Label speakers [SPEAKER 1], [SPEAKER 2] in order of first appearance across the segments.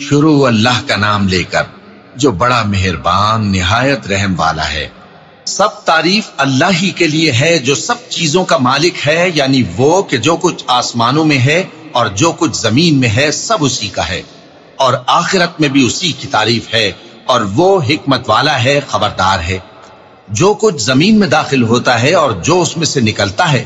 [SPEAKER 1] شروع اللہ کا نام لے کر، جو بڑا مہربان، نہایت رحم والا ہے۔ سب تعریف اللہ ہی کے لیے ہے، جو سب چیزوں کا مالک ہے یعنی وہ کہ جو کچھ آسمانوں میں ہے اور جو کچھ زمین میں ہے، سب اسی کا ہے۔ اور آخرت میں بھی اسی کی تعریف ہے، اور وہ حکمت والا ہے، خبردار ہے۔ جو کچھ زمین میں داخل ہوتا ہے اور جو اس میں سے نکلتا ہے،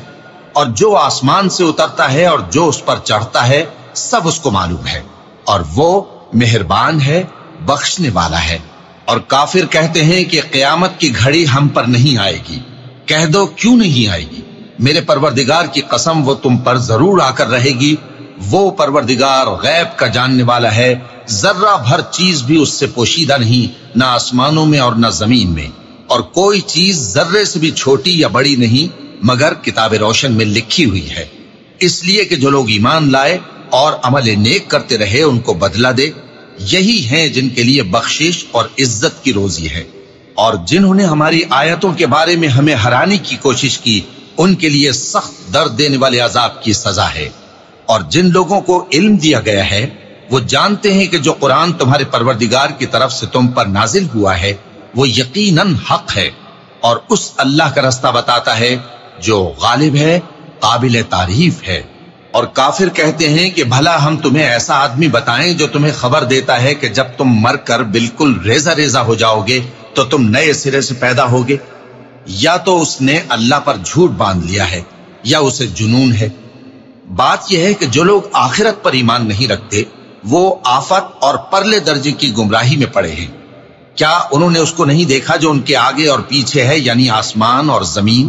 [SPEAKER 1] اور جو آسمان سے اترتا ہے اور جو اس پر چڑھتا ہے، سب اس کو معلوم ہے۔ اور وہ مہربان ہے، بخشنے والا ہے۔ اور کافر کہتے ہیں کہ قیامت کی گھڑی ہم پر نہیں آئے گی۔ کہہ دو، کیوں نہیں آئے گی؟ میرے پروردگار کی قسم وہ تم پر ضرور آ کر رہے گی۔ وہ پروردگار غیب کا جاننے والا ہے۔ ذرہ بھر چیز بھی اس سے پوشیدہ نہیں، نہ آسمانوں میں اور نہ زمین میں۔ اور کوئی چیز ذرے سے بھی چھوٹی یا بڑی نہیں، مگر کتاب روشن میں لکھی ہوئی ہے۔ اس لیے کہ جو لوگ ایمان لائے اور عمل نیک کرتے رہے، ان کو بدلہ دے۔ یہی ہیں جن کے لیے بخشش اور عزت کی روزی ہے۔ اور جنہوں نے ہماری آیتوں کے بارے میں ہمیں ہرانے کی کوشش کی، ان کے لیے سخت درد دینے والے عذاب کی سزا ہے۔ اور جن لوگوں کو علم دیا گیا ہے، وہ جانتے ہیں کہ جو قرآن تمہارے پروردگار کی طرف سے تم پر نازل ہوا ہے، وہ یقیناً حق ہے۔ اور اس اللہ کا رستہ بتاتا ہے جو غالب ہے، قابل تعریف ہے۔ اور کافر کہتے ہیں کہ بھلا ہم تمہیں ایسا آدمی بتائیں جو تمہیں خبر دیتا ہے کہ جب تم مر کر بالکل ریزہ ریزہ ہو جاؤ گے تو تم نئے سرے سے پیدا ہوگے۔ یا تو اس نے اللہ پر جھوٹ باندھ لیا ہے یا اسے جنون ہے۔ بات یہ ہے کہ جو لوگ آخرت پر ایمان نہیں رکھتے، وہ آفت اور پرلے درجے کی گمراہی میں پڑے ہیں۔ کیا انہوں نے اس کو نہیں دیکھا جو ان کے آگے اور پیچھے ہے یعنی آسمان اور زمین؟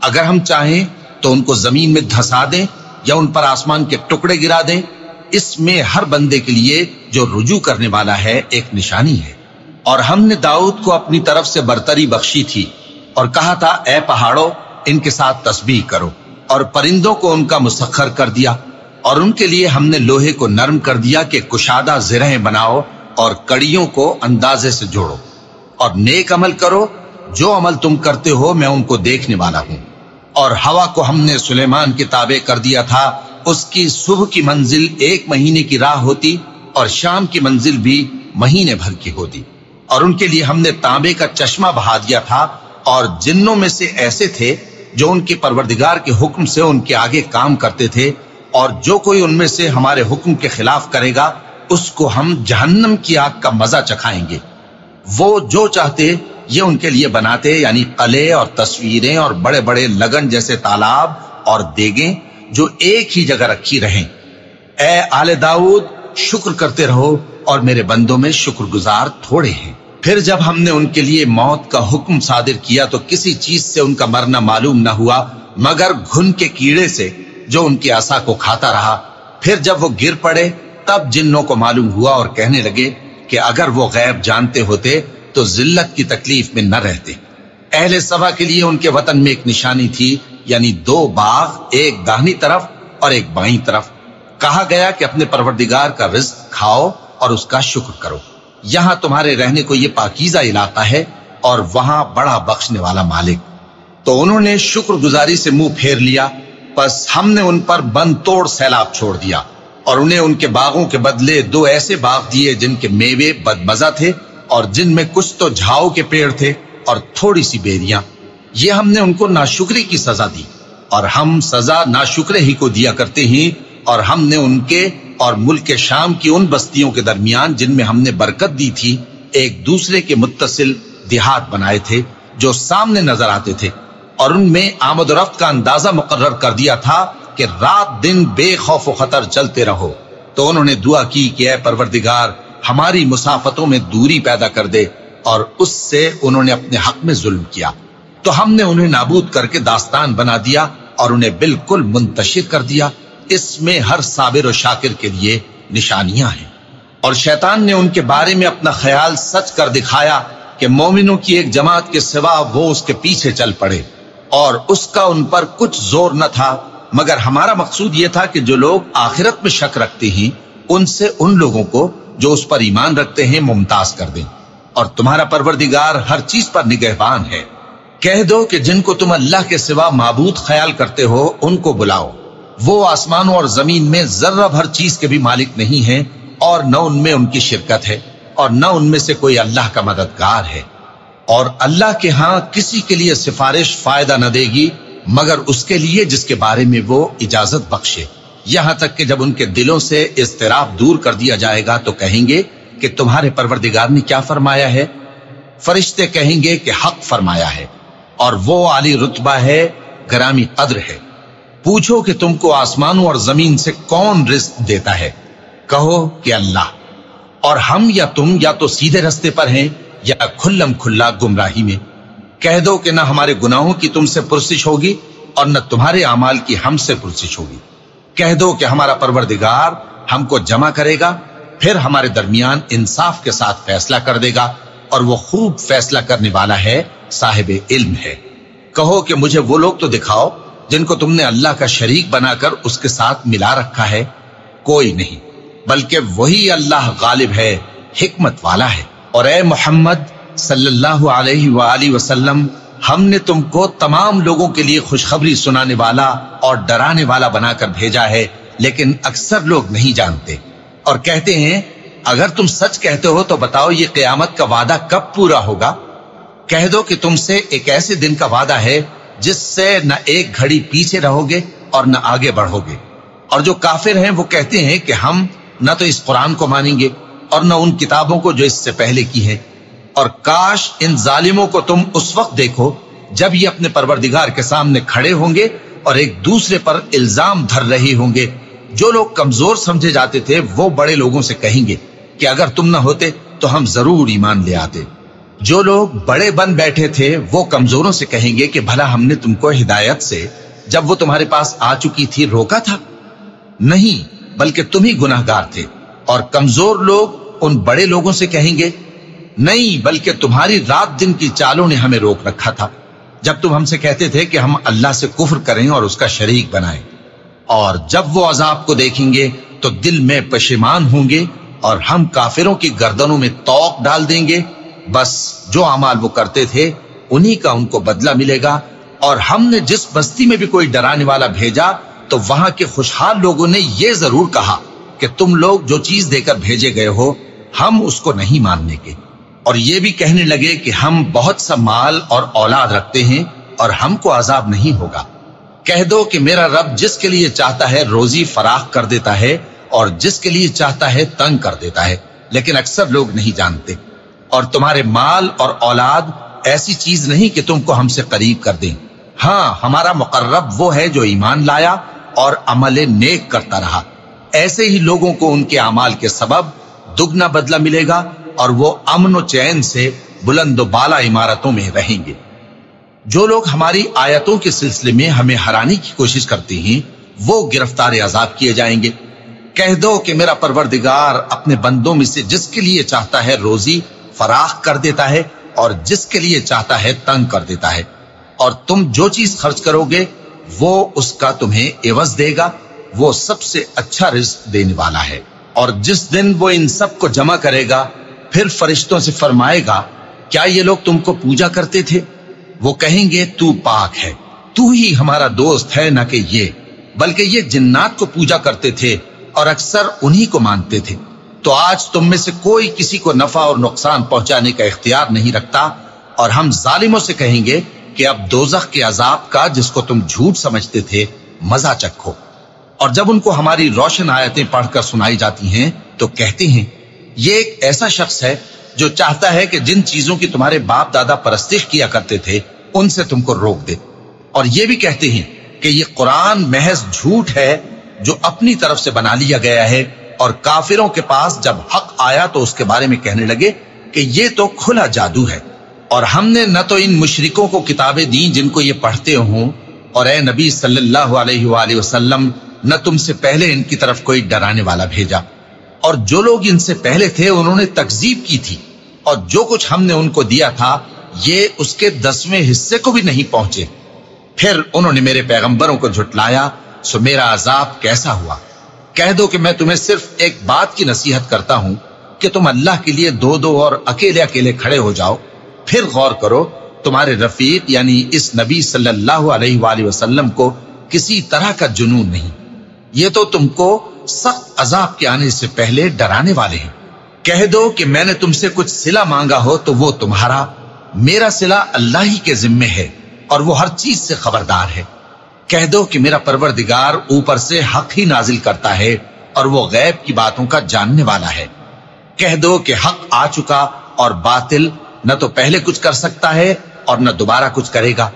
[SPEAKER 1] اگر ہم چاہیں تو ان کو زمین میں دھسا دیں یا ان پر آسمان کے ٹکڑے گرا دیں، اس میں ہر بندے کے لیے جو رجوع کرنے والا ہے ایک نشانی ہے۔ اور ہم نے داؤد کو اپنی طرف سے برتری بخشی تھی اور کہا تھا، اے پہاڑوں، ان کے ساتھ تسبیح کرو۔ اور پرندوں کو ان کا مسخر کر دیا۔ اور ان کے لیے ہم نے لوہے کو نرم کر دیا کہ کشادہ زرہیں بناؤ اور کڑیوں کو اندازے سے جوڑو۔ اور نیک عمل کرو، جو عمل تم کرتے ہو میں ان کو دیکھنے والا ہوں۔ اور ہوا کو ہم نے سلیمان کے تابع کر دیا تھا، اس کی صبح کی منزل ایک مہینے کی راہ ہوتی اور شام کی منزل بھی مہینے بھر کی ہوتی۔ اور ان کے لیے ہم نے تانبے کا چشمہ بہا دیا تھا اور جنوں میں سے ایسے تھے جو ان کے پروردگار کے حکم سے ان کے آگے کام کرتے تھے اور جو کوئی ان میں سے ہمارے حکم کے خلاف کرے گا، اس کو ہم جہنم کی آگ کا مزہ چکھائیں گے۔ وہ جو چاہتے یہ ان کے لیے بناتے یعنی قلعے اور تصویریں اور بڑے بڑے لگن جیسے تالاب اور دیگیں جو ایک ہی جگہ رکھی رہیں۔ اے آل داؤد، شکر کرتے رہو اور میرے بندوں میں شکر گزار تھوڑے ہیں۔ پھر جب ہم نے ان کے لیے موت کا حکم صادر کیا تو کسی چیز سے ان کا مرنا معلوم نہ ہوا، مگر گھن کے کیڑے سے جو ان کے آسا کو کھاتا رہا۔ پھر جب وہ گر پڑے، تب جنوں کو معلوم ہوا اور کہنے لگے کہ اگر وہ غیب جانتے ہوتے تو ذلت کی تکلیف میں نہ رہتے۔ اہل سبا کے لیے ان کے وطن میں ایک نشانی تھی یعنی دو باغ، ایک داہنی طرف اور ایک بائیں طرف۔ کہا گیا کہ اپنے پروردگار کا رزق کھاؤ اور اس کا شکر کرو۔ یہاں تمہارے رہنے کو یہ پاکیزہ علاقہ ہے اور وہاں بڑا بخشنے والا مالک۔ تو انہوں نے شکر گزاری سے منہ پھیر لیا۔ پس ہم نے ان پر بند توڑ سیلاب چھوڑ دیا اور انہیں ان کے باغوں کے بدلے دو ایسے باغ دیے جن کے میوے بدمزہ تھے اور جن میں کچھ تو جھاؤ کے پیڑ تھے اور تھوڑی سی بیریاں، یہ ہم نے ان کو ناشکری کی سزا دی۔ اور ہم سزا ناشکرے ہی کو دیا کرتے ہیں اور ہم نے ان کے اور ملک شام کی ان بستیوں کے درمیان جن میں ہم نے برکت دی تھی، ایک دوسرے کے متصل دیہات بنائے تھے جو سامنے نظر آتے تھے۔ اور ان میں آمد و رفت کا اندازہ مقرر کر دیا تھا کہ رات دن بے خوف و خطر چلتے رہو۔ تو انہوں نے دعا کی کہ اے پروردگار ہماری مسافتوں میں دوری پیدا کر دے اور اس سے انہوں نے اپنے حق میں ظلم کیا۔ تو ہم نے انہیں نابود کر کے داستان بنا دیا اور انہیں بالکل منتشر کر دیا۔ اس میں ہر صابر و شاکر کے لیے نشانیاں ہیں۔ اور شیطان نے ان کے بارے میں اپنا خیال سچ کر دکھایا کہ مومنوں کی ایک جماعت کے سوا وہ اس کے پیچھے چل پڑے۔ اور اس کا ان پر کچھ زور نہ تھا، مگر ہمارا مقصود یہ تھا کہ جو لوگ آخرت میں شک رکھتے ہیں، ان سے ان لوگوں کو جو اس پر ایمان رکھتے ہیں، ممتاز کر دیں۔ اور تمہارا پروردگار ہر چیز پر نگہبان ہے۔ کہہ دو کہ جن کو تم اللہ کے سوا معبود خیال کرتے ہو، ان کو بلاؤ۔ وہ آسمانوں اور زمین میں ذرہ بھر چیز کے بھی مالک نہیں ہیں، اور نہ ان میں ان کی شرکت ہے، اور نہ ان میں سے کوئی اللہ کا مددگار ہے۔ اور اللہ کے ہاں کسی کے لیے سفارش فائدہ نہ دے گی، مگر اس کے لیے جس کے بارے میں وہ اجازت بخشے۔ یہاں تک کہ جب ان کے دلوں سے اضطراب دور کر دیا جائے گا تو کہیں گے کہ تمہارے پروردگار نے کیا فرمایا ہے؟ فرشتے کہیں گے کہ حق فرمایا ہے، اور وہ عالی رتبہ ہے، گرامی قدر ہے۔ پوچھو کہ تم کو آسمانوں اور زمین سے کون رزق دیتا ہے؟ کہو کہ اللہ۔ اور ہم یا تم یا تو سیدھے رستے پر ہیں یا کھلم کھلا گمراہی میں۔ کہہ دو کہ نہ ہمارے گناہوں کی تم سے پرسش ہوگی اور نہ تمہارے اعمال کی ہم سے پرسش ہوگی۔ کہہ دو کہ ہمارا پروردگار ہم کو جمع کرے گا، پھر ہمارے درمیان انصاف کے ساتھ فیصلہ کر دے گا، اور وہ خوب فیصلہ کرنے والا ہے، صاحب علم ہے۔ کہو کہ مجھے وہ لوگ تو دکھاؤ جن کو تم نے اللہ کا شریک بنا کر اس کے ساتھ ملا رکھا ہے۔ کوئی نہیں، بلکہ وہی اللہ غالب ہے، حکمت والا ہے۔ اور اے محمد صلی اللہ علیہ وآلہ وسلم ہم نے تم کو تمام لوگوں کے لیے خوشخبری سنانے والا اور ڈرانے والا بنا کر بھیجا ہے، لیکن اکثر لوگ نہیں جانتے۔ اور کہتے ہیں، اگر تم سچ کہتے ہو تو بتاؤ یہ قیامت کا وعدہ کب پورا ہوگا؟ کہہ دو کہ تم سے ایک ایسے دن کا وعدہ ہے جس سے نہ ایک گھڑی پیچھے رہو گے اور نہ آگے بڑھو گے۔ اور جو کافر ہیں، وہ کہتے ہیں کہ ہم نہ تو اس قرآن کو مانیں گے اور نہ ان کتابوں کو جو اس سے پہلے کی ہے اور کاش ان ظالموں کو تم اس وقت دیکھو جب یہ اپنے پروردگار کے سامنے کھڑے ہوں گے اور ایک دوسرے پر الزام دھر رہے ہوں گے۔ جو لوگ کمزور سمجھے جاتے تھے، وہ بڑے لوگوں سے کہیں گے کہ اگر تم نہ ہوتے تو ہم ضرور ایمان لے آتے۔ جو لوگ بڑے بن بیٹھے تھے، وہ کمزوروں سے کہیں گے کہ بھلا ہم نے تم کو ہدایت سے جب وہ تمہارے پاس آ چکی تھی، روکا تھا۔ نہیں، بلکہ تم ہی گناہ گار تھے۔ اور کمزور لوگ ان بڑے لوگوں سے کہیں گے نہیں بلکہ تمہاری رات دن کی چالوں نے ہمیں روک رکھا تھا۔ جب تم ہم سے کہتے تھے کہ ہم اللہ سے کفر کریں اور اس کا شریک بنائیں، اور جب وہ عذاب کو دیکھیں گے تو دل میں پشیمان ہوں گے اور ہم کافروں کی گردنوں میں توق ڈال دیں گے۔ بس جو اعمال وہ کرتے تھے، انہی کا ان کو بدلہ ملے گا۔ اور ہم نے جس بستی میں بھی کوئی ڈرانے والا بھیجا، تو وہاں کے خوشحال لوگوں نے یہ ضرور کہا کہ تم لوگ جو چیز دے کر بھیجے گئے ہو، ہم اس کو نہیں ماننے کے۔ اور یہ بھی کہنے لگے کہ ہم بہت سا مال اور اولاد رکھتے ہیں اور ہم کو عذاب نہیں ہوگا۔ کہہ دو کہ میرا رب جس کے لیے چاہتا ہے روزی فراخ کر دیتا ہے اور جس کے لیے چاہتا ہے تنگ کر دیتا ہے، لیکن اکثر لوگ نہیں جانتے۔ اور تمہارے مال اور اولاد ایسی چیز نہیں کہ تم کو ہم سے قریب کر دیں۔ ہاں ہمارا مقرب وہ ہے جو ایمان لایا اور عمل نیک کرتا رہا۔ ایسے ہی لوگوں کو ان کے اعمال کے سبب دگنا بدلہ ملے گا اور وہ امن و چین سے بلند و بالا عمارتوں میں رہیں گے۔ جو لوگ ہماری آیتوں کے سلسلے میں ہمیں ہرانے کی کوشش کرتے ہیں، وہ گرفتار عذاب کیے جائیں گے۔ کہہ دو کہ میرا پروردگار اپنے بندوں میں سے جس کے لیے چاہتا ہے روزی فراخ کر دیتا ہے اور جس کے لیے چاہتا ہے تنگ کر دیتا ہے۔ اور تم جو چیز خرچ کرو گے، وہ اس کا تمہیں عوض دے گا۔ وہ سب سے اچھا رزق دینے والا ہے۔ اور جس دن وہ ان سب کو جمع کرے گا پھر فرشتوں سے فرمائے گا، کیا یہ لوگ تم کو پوجا کرتے تھے؟ وہ کہیں گے، تو پاک ہے۔ تو ہی ہمارا دوست ہے، نہ کہ یہ۔ بلکہ یہ جنات کو پوجا کرتے تھے اور اکثر انہی کو مانتے تھے۔ تو آج تم میں سے کوئی کسی کو نفع اور نقصان پہنچانے کا اختیار نہیں رکھتا۔ اور ہم ظالموں سے کہیں گے کہ اب دوزخ کے عذاب کا، جس کو تم جھوٹ سمجھتے تھے، مزہ چکھو۔ اور جب ان کو ہماری روشن آیتیں پڑھ کر سنائی جاتی ہیں، تو کہتے ہیں یہ ایک ایسا شخص ہے جو چاہتا ہے کہ جن چیزوں کی تمہارے باپ دادا پرستش کیا کرتے تھے، ان سے تم کو روک دے۔ اور یہ بھی کہتے ہیں کہ یہ قرآن محض جھوٹ ہے جو اپنی طرف سے بنا لیا گیا ہے اور کافروں کے پاس جب حق آیا تو اس کے بارے میں کہنے لگے کہ یہ تو کھلا جادو ہے۔ اور ہم نے نہ تو ان مشرکوں کو کتابیں دیں جن کو یہ پڑھتے ہوں۔ اور اے نبی صلی اللہ علیہ وآلہ وسلم، نہ تم سے پہلے ان کی طرف کوئی ڈرانے والا بھیجا۔ اور جو لوگ ان سے پہلے تھے انہوں نے تکزیب کی تھی اور جو کچھ ہم نے ان کو دیا تھا، یہ اس کے دسویں حصے کو بھی نہیں پہنچے۔ پھر انہوں نے میرے پیغمبروں کو جھٹلایا، سو میرا عذاب کیسا ہوا؟ کہہ دو کہ میں تمہیں صرف ایک بات کی نصیحت کرتا ہوں کہ تم اللہ کے لیے دو دو اور اکیلے اکیلے کھڑے ہو جاؤ۔ پھر غور کرو، تمہارے رفیق یعنی اس نبی صلی اللہ علیہ وآلہ وسلم کو کسی طرح کا جنون نہیں۔ یہ تو تم کو سخت عذاب کے آنے سے پہلے ڈرانے والے ہیں۔ کہہ دو کہ میں نے تم سے کچھ سلا مانگا ہو تو وہ تمہارا، میرا سلا اللہ ہی کے ذمے ہے اور وہ ہر چیز سے خبردار ہے۔ کہہ دو کہ میرا پروردگار اوپر سے حق ہی نازل کرتا ہے اور وہ غیب کی باتوں کا جاننے والا ہے۔ کہہ دو کہ حق آ چکا اور باطل نہ تو پہلے کچھ کر سکتا ہے اور نہ دوبارہ کچھ کرے گا۔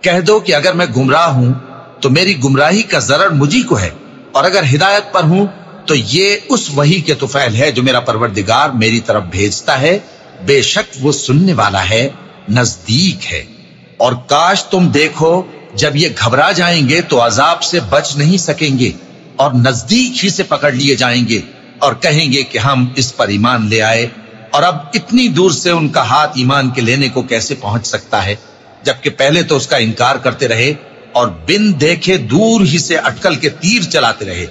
[SPEAKER 1] کہہ دو کہ اگر میں گمراہ ہوں تو میری گمراہی کا ضرر مجھی کو ہے۔ اور اگر ہدایت پر ہوں تو یہ اس وہی کے توفیل ہے جو میرا پروردگار میری طرف بھیجتا ہے۔ بے شک وہ سننے والا ہے، نزدیک ہے۔ اور کاش تم دیکھو، جب یہ گھبرا جائیں گے تو عذاب سے بچ نہیں سکیں گے اور نزدیک ہی سے پکڑ لیے جائیں گے اور کہیں گے کہ ہم اس پر ایمان لے آئے۔ اور اب اتنی دور سے ان کا ہاتھ ایمان کے لینے کو کیسے پہنچ سکتا ہے؟ جبکہ پہلے تو اس کا انکار کرتے رہے۔ اور بن دیکھے دور ہی سے اٹکل کے تیر چلاتے رہے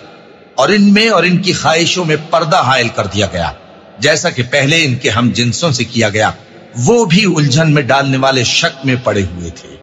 [SPEAKER 1] اور ان میں اور ان کی خواہشوں میں پردہ حائل کر دیا گیا۔ جیسا کہ پہلے ان کے ہم جنسوں سے کیا گیا، وہ بھی الجھن میں ڈالنے والے شک میں پڑے ہوئے تھے۔